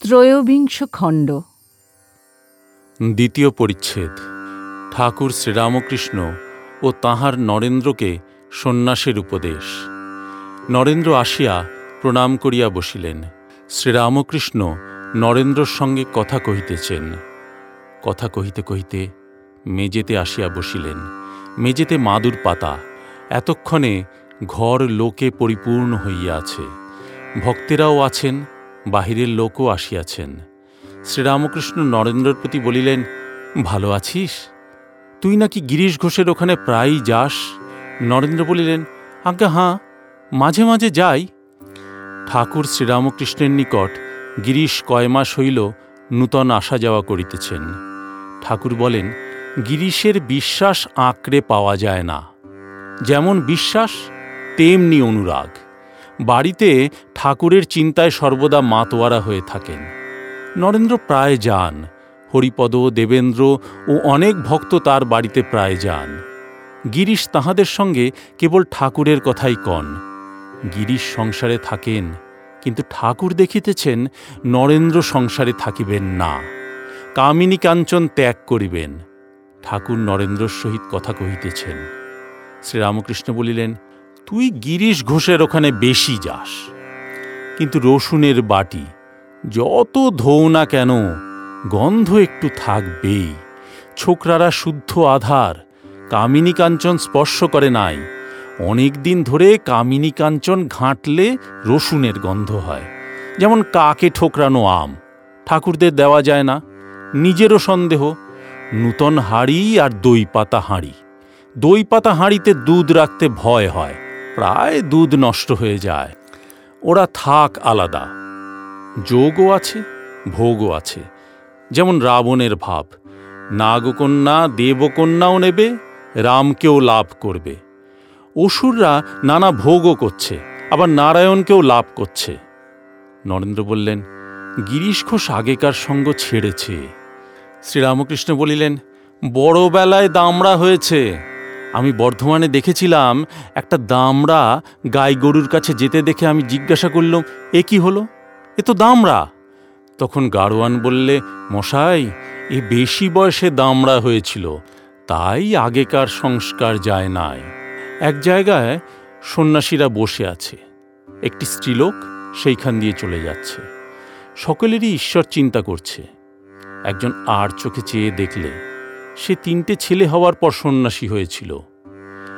ত্রয়োবিংশ খণ্ড। দ্বিতীয় পরিচ্ছেদ। ঠাকুর শ্রীরামকৃষ্ণ ও তাঁহার নরেন্দ্রকে সন্ন্যাসের উপদেশ। নরেন্দ্র আসিয়া প্রণাম করিয়া বসিলেন। শ্রীরামকৃষ্ণ নরেন্দ্রর সঙ্গে কথা কহিতেছেন। কথা কহিতে কহিতে মেজেতে আসিয়া বসিলেন। মেজেতে মাদুর পাতা। এতক্ষণে ঘর লোকে পরিপূর্ণ হইয়া আছে। ভক্তেরাও আছেন বাহিরের লোকও আসিয়াছেন। শ্রীরামকৃষ্ণ নরেন্দ্রের প্রতি বলিলেন, ভালো আছিস? তুই নাকি গিরিশ ঘোষের ওখানে প্রায়ই যাস? নরেন্দ্র বলিলেন, আজ্ঞা, হাঁ, মাঝে মাঝে যাই। ঠাকুর শ্রীরামকৃষ্ণের নিকট গিরিশ কয় মাস হইল নূতন আসা যাওয়া করিতেছেন। ঠাকুর বলেন, গিরিশের বিশ্বাস আঁকড়ে পাওয়া যায় না। যেমন বিশ্বাস, তেমনি অনুরাগ। বাড়িতে ঠাকুরের চিন্তায় সর্বদা মাতোয়ারা হয়ে থাকেন। নরেন্দ্র প্রায় যান, হরিপদ, দেবেন্দ্র ও অনেক ভক্ত তার বাড়িতে প্রায় যান। গিরিশ তাহাদের সঙ্গে কেবল ঠাকুরের কথাই কন। গিরিশ সংসারে থাকেন, কিন্তু ঠাকুর দেখিতেছেন নরেন্দ্র সংসারে থাকিবেন না। কামিনী কাঞ্চন ত্যাগ করিবেন, ঠাকুর নরেন্দ্রর সহিত কথা কহিতেছেন। শ্রীরামকৃষ্ণ বলিলেন তুই গিরিশ ঘোষের ওখানে বেশি যাস। কিন্তু রসুনের বাটি যত ধৌ না কেন, গন্ধ একটু থাকবেই। ছোকরারা শুদ্ধ আধার, কামিনী কাঞ্চন স্পর্শ করে নাই। অনেক দিন ধরে কামিনী কাঞ্চন ঘাঁটলে রসুনের গন্ধ হয়। যেমন কাকে ঠোকরানো আম, ঠাকুরদের দেওয়া যায় না, নিজেরও সন্দেহ। নূতন হাঁড়ি আর দই পাতা হাঁড়ি। দই পাতা হাঁড়িতে দুধ রাখতে ভয় হয়। প্রায় দুধ নষ্ট হয়ে যায়। ওরা থাক আলাদা। যোগও আছে, ভোগও আছে। যেমন রাবণের ভাব, নাগকন্যা দেবকন্যাও নেবে, রামকেও লাভ করবে। অসুররা নানা ভোগও করছে, আবার নারায়ণকেও লাভ করছে। নরেন্দ্র বললেন, গিরিশ ঘোষ আগেকার সঙ্গ ছেড়েছে। শ্রীরামকৃষ্ণ বলিলেন, বড়বেলায় দামড়া হয়েছে। আমি বর্ধমানে দেখেছিলাম একটা দামড়া গাই গরুর কাছে যেতে দেখে আমি জিজ্ঞাসা করলাম, এ কি হলো? এ তো দামড়া। তখন গাড়োয়ান বললে, মশাই, এ বেশি বয়সে দামড়া হয়েছিল, তাই আগেকার সংস্কার যায় নাই। এক জায়গায় সন্ন্যাসীরা বসে আছে, একটি স্ত্রীলোক সেইখান দিয়ে চলে যাচ্ছে। সকলেরই ঈশ্বর চিন্তা করছে। একজন আর চোখে চেয়ে দেখলে সে তিনটে ছেলে হওয়ার পর সন্ন্যাসী হয়েছিল।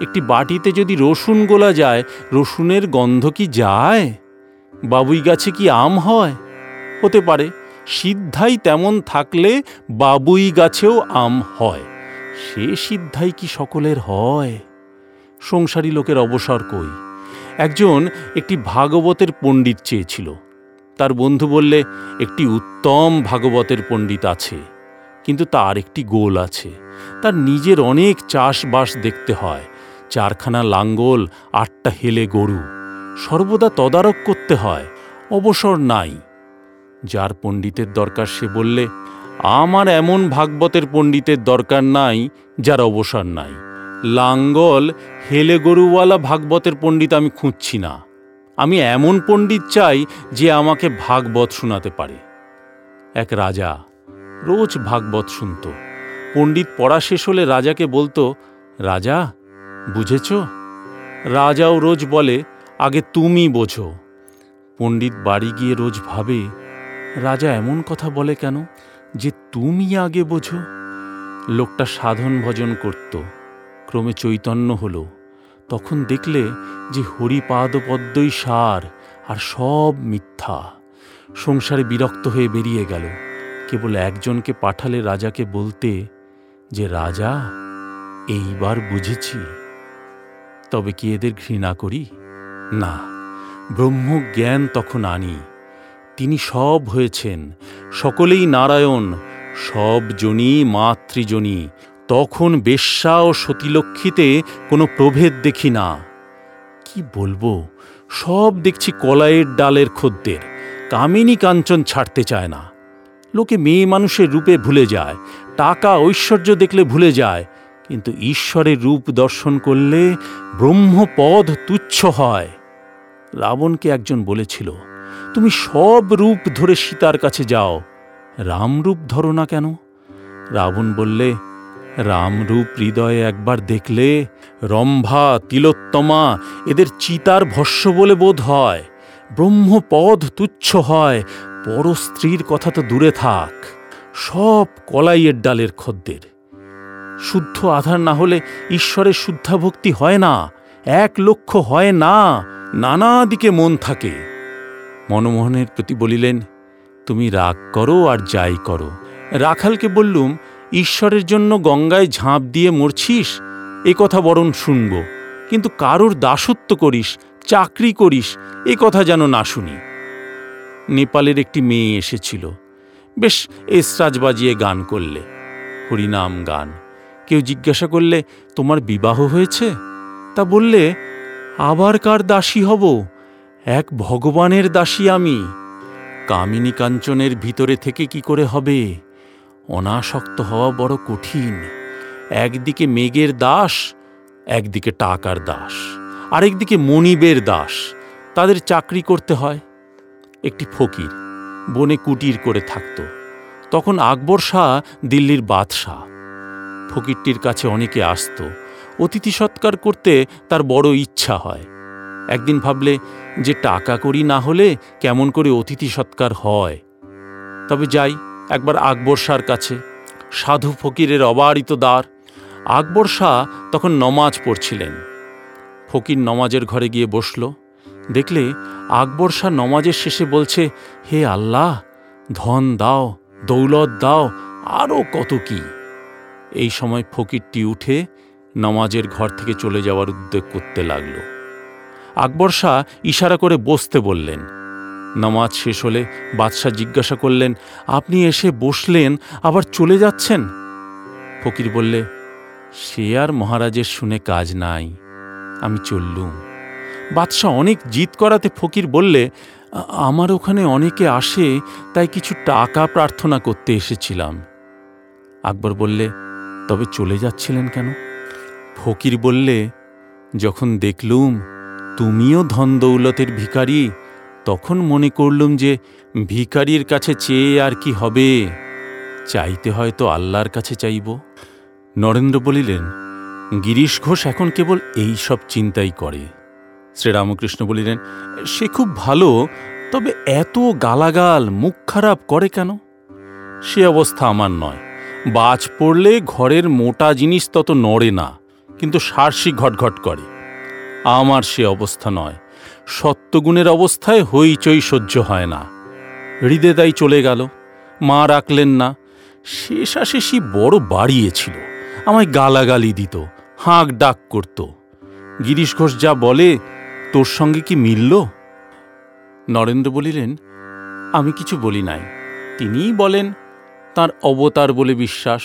একটি বাটিতে যদি রসুন গোলা যায়, রসুনের গন্ধ কি যায়? বাবুই গাছে কি আম হয়? হতে পারে, সিদ্ধাই তেমন থাকলে বাবুই গাছেও আম হয়। সে সিদ্ধাই কি সকলের হয়? সংসারী লোকের অবসর কই? একজন একটি ভাগবতের পণ্ডিত চেয়েছিল। তার বন্ধু বললে, একটি উত্তম ভাগবতের পণ্ডিত আছে। কিন্তু তার একটি গোল আছে। তার নিজের অনেক চাষবাস দেখতে হয়। চারখানা লাঙ্গল, আটটা হেলে গরু। সর্বদা তদারক করতে হয়। অবসর নাই। যার পণ্ডিতের দরকার সে বললে, আমার এমন ভাগবতের পণ্ডিতের দরকার নাই, যার অবসর নাই। লাঙ্গল, হেলে গরুওয়ালা ভাগবতের পণ্ডিত আমি খুঁজছি না। আমি এমন পণ্ডিত চাই যে আমাকে ভাগবত শোনাতে পারে। এক রাজা রোজ ভাগবত শুনত। পণ্ডিত পড়া শেষ হলে রাজাকে বলতো, রাজা, বুঝেছ? রাজাও রোজ বলে, আগে তুমি বোঝো। পণ্ডিত বাড়ি গিয়ে রোজ ভাবে, রাজা এমন কথা বলে কেন যে তুমি আগে বোঝো? লোকটা সাধন ভজন করত। ক্রমে চৈতন্য হলো। তখন দেখলে যে হরিপাদপদ্মই সার আর সব মিথ্যা। সংসারে বিরক্ত হয়ে বেরিয়ে গেল। কেবল একজনকে পাঠালে রাজাকে বলতে যে, রাজা, এইবার বুঝেছি। তবে কি এদের ঘৃণা করি? না, ব্রহ্মজ্ঞান তখন আনি। তিনি সব হয়েছেন, সকলেই নারায়ণ, সব জনী মাতৃজনী। তখন বেশ্যা ও সতীলক্ষ্মীতে কোনো প্রভেদ দেখি না। কি বলব, সব দেখছি কলাইয়ের ডালের খদ্দের। কামিনী কাঞ্চন ছাড়তে চায় না। লোকে মেয়ে মানুষের রূপে ভুলে যায়, টাকা ঐশ্বর্য দেখলে ভুলে যায়, কিন্তু ঈশ্বরের রূপ দর্শন করলে ব্রহ্মপদ তুচ্ছ হয়। রাবণকে একজন বলেছিল, তুমি সব রূপ ধরে সীতার কাছে যাও, রামরূপ ধরো না কেন? রাবণ বললে, রামরূপ হৃদয়ে একবার দেখলে রম্ভা, তিলোত্তমা এদের চিতার ভস্য বলে বোধ হয়, ব্রহ্মপদ তুচ্ছ হয় পর স্ত্রীর কথা তো দূরে থাক। সব কলাইয়ের ডালের খদ্দের। শুদ্ধ আধার না হলে ঈশ্বরের শুদ্ধাভক্তি হয় না, এক লক্ষ্য হয় না, নানা দিকে মন থাকে। মনমোহনের প্রতি বলিলেন, তুমি রাগ করো আর যাই করো। রাখালকে বললুম, ঈশ্বরের জন্য গঙ্গায় ঝাঁপ দিয়ে মরছিস? এ কথা বরং শুনব। কিন্তু কারোর দাসত্ব করিস, চাকরি করিস, এ কথা যেন না শুনি। নেপালের একটি মেয়ে এসেছিল। বেশ এসরাজ বাজিয়ে গান করলে। হরিনাম গান। কেউ জিজ্ঞাসা করলে, তোমার বিবাহ হয়েছে? তা বললে, আবার কার দাসী হব? এক ভগবানের দাসী আমি। কামিনী কাঞ্চনের ভিতরে থেকে কি করে হবে? অনাসক্ত হওয়া বড় কঠিন। একদিকে মেঘের দাস, একদিকে টাকার দাস। আরেকদিকে মনিবের দাস। তাদের চাকরি করতে হয়। একটি ফকির, বনে কুটির করে থাকত। তখন আকবর শাহ দিল্লির বাদশাহ। ফকিরটির কাছে অনেকে আসত, অতিথি সৎকার করতে তার বড় ইচ্ছা হয়। একদিন ভাবলে, যে টাকা করি না হলে কেমন করে অতিথি সৎকার হয়? তবে যাই, একবার আকবর শাহর কাছে, সাধু ফকিরের অবারিত দ্বার। আকবর শাহ তখন নমাজ পড়ছিলেন। ফকির নমাজের ঘরে গিয়ে বসল। দেখলে আকবর শাহ নমাজের শেষে বলছে, হে আল্লাহ, ধন দাও, দৌলত দাও আরও কত কি? এই সময় ফকিরটি উঠে নমাজের ঘর থেকে চলে যাওয়ার উদ্যোগ করতে লাগল। আকবর শাহ ইশারা করে বসতে বললেন। নমাজ শেষ হলে বাদশাহ জিজ্ঞাসা করলেন, আপনি এসে বসলেন, আবার চলে যাচ্ছেন? ফকির বললে, সে আর মহারাজের শুনে কাজ নাই, আমি চললুম। বাদশাহ অনেক জিত করাতে ফকির বললে, আমার ওখানে অনেকে আসে, তাই কিছু টাকা প্রার্থনা করতে এসেছিলাম। আকবর বললে, তবে চলে যাচ্ছিলেন কেন? ফকির বললে, যখন দেখলুম তুমিও ধন দৌলতের ভিখারি, তখন মনে করলুম যে ভিখারির কাছে চেয়ে আর কি হবে। চাইতে হয়তো আল্লাহর কাছে চাইব। নরেন্দ্র বলিলেন, গিরিশ ঘোষ এখন কেবল এই সব চিন্তাই করে। শ্রীরামকৃষ্ণ বলিলেন, সে খুব ভালো, তবে এত গালাগাল মুখ খারাপ করে কেন? সে অবস্থা আমার নয়। বাজ পড়লে ঘরের মোটা জিনিস তত নড়ে না, কিন্তু সারসি ঘটঘট করে। আমার সে অবস্থা নয়। সত্যগুণের অবস্থায় হইচই সহ্য হয় না। হৃদয়দাই চলে গেল। মা রাখলেন না। শেষাশেষি বড় বাড়িয়েছিল। আমায় গালাগালি দিত, হাঁক ডাক করত। গিরিশ ঘোষ যা বলে তোর সঙ্গে কি মিলল? নরেন্দ্র বলিলেন, আমি কিছু বলি নাই। তিনিই বলেন, তার অবতার বলে বিশ্বাস।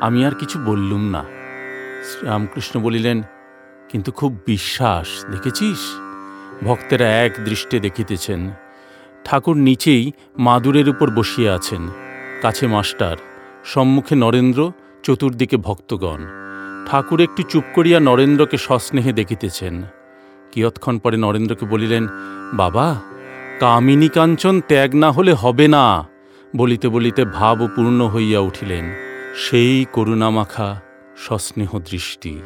আমি আর কিছু বললুম না। শ্রীরামকৃষ্ণ বলিলেন, কিন্তু খুব বিশ্বাস, দেখেছিস? ভক্তেরা এক দৃষ্টে দেখিতেছেন। ঠাকুর নিচেই মাদুরের উপর বসিয়া আছেন। কাছে মাস্টার, সম্মুখে নরেন্দ্র, চতুর্দিকে ভক্তগণ। ঠাকুর একটু চুপ করিয়া নরেন্দ্রকে সস্নেহে দেখিতেছেন। কিয়ৎক্ষণ পরে নরেন্দ্রকে বলিলেন, বাবা, কামিনী কাঞ্চন ত্যাগ না হলে হবে না। বলিতে বলিতে ভাবপূর্ণ হইয়া উঠিলেন। সেই করুণামাখা সস্নেহ দৃষ্টি।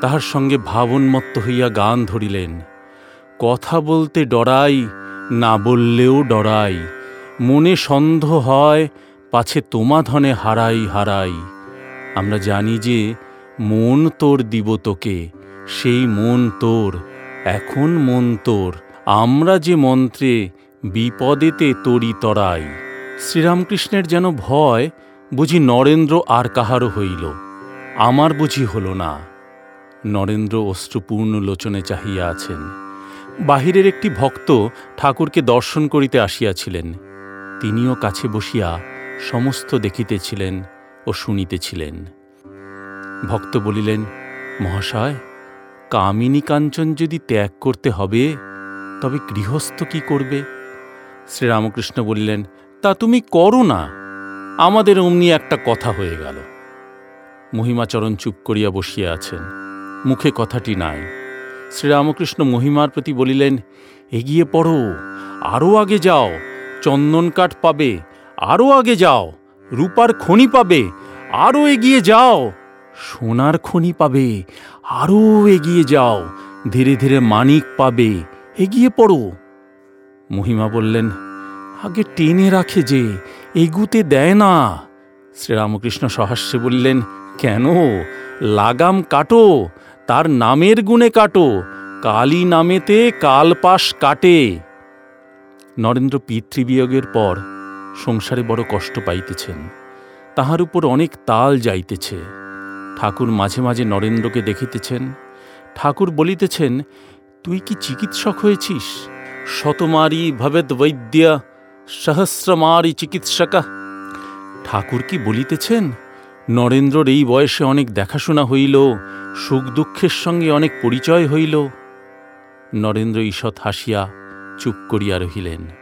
তাহার সঙ্গে ভাবোন্মত্ত হইয়া গান ধরিলেন। কথা বলতে ডরাই, না বললেও ডরাই। মনে সন্দেহ হয়, পাছে তোমা ধনে হারাই হারাই। আমরা জানি যে মন তোর দিব তোকে, সেই মন তোর এখন মন তোর আমরা যে মন্ত্রে বিপদেতে তরি তরাই শ্রীরামকৃষ্ণের যেন ভয় বুঝি নরেন্দ্র আর কাহারও হইল, আমার বুঝি হল না। নরেন্দ্র অশ্রুপূর্ণ লোচনে চাহিয়া আছেন। বাহিরের একটি ভক্ত ঠাকুরকে দর্শন করিতে আসিয়াছিলেন। তিনিও কাছে বসিয়া সমস্ত দেখিতেছিলেন ও শুনিতেছিলেন। ভক্ত বলিলেন, মহাশয় কামিনী কাঞ্চন যদি ত্যাগ করতে হবে, তবে গৃহস্থ কি করবে? শ্রীরামকৃষ্ণ বলিলেন, তা তুমি করো না। আমাদের অমনি একটা কথা হয়ে গেল। মহিমাচরণ চুপ করিয়া বসিয়া আছেন। মুখে কথাটি নাই। শ্রীরামকৃষ্ণ মহিমার প্রতি বলিলেন, এগিয়ে পড়ো। আরও আগে যাও। চন্দন কাঠ পাবে। আরও আগে যাও। রূপার খনি পাবে। আরও এগিয়ে যাও। সোনার খনি পাবে, আরও এগিয়ে যাও, ধীরে ধীরে মানিক পাবে, এগিয়ে পড়ো। মহিমা বললেন, আগে টেনে রাখে যে, এগুতে দেয় না। শ্রীরামকৃষ্ণ সহাস্যে বললেন, কেন? লাগাম কাটো, তার নামের গুণে কাটো, কালী নামেতে কালপাশ কাটে। নরেন্দ্র পিতৃবিয়োগের পর সংসারে বড় কষ্ট পাইতেছেন। তাহার উপর অনেক তাল যাইতেছে। ঠাকুর মাঝে মাঝে নরেন্দ্রকে দেখিতেছেন। ঠাকুর বলিতেছেন, তুই কি চিকিৎসক হয়েছিস? শতমারি ভবেদ বৈদ্যা সহস্রমারি চিকিৎসকা। ঠাকুর কি বলিতেছেন, নরেন্দ্রর এই বয়সে অনেক দেখাশোনা হইল, সুখ দুঃখের সঙ্গে অনেক পরিচয় হইল। নরেন্দ্র ঈষৎ হাসিয়া চুপ করিয়া রহিলেন।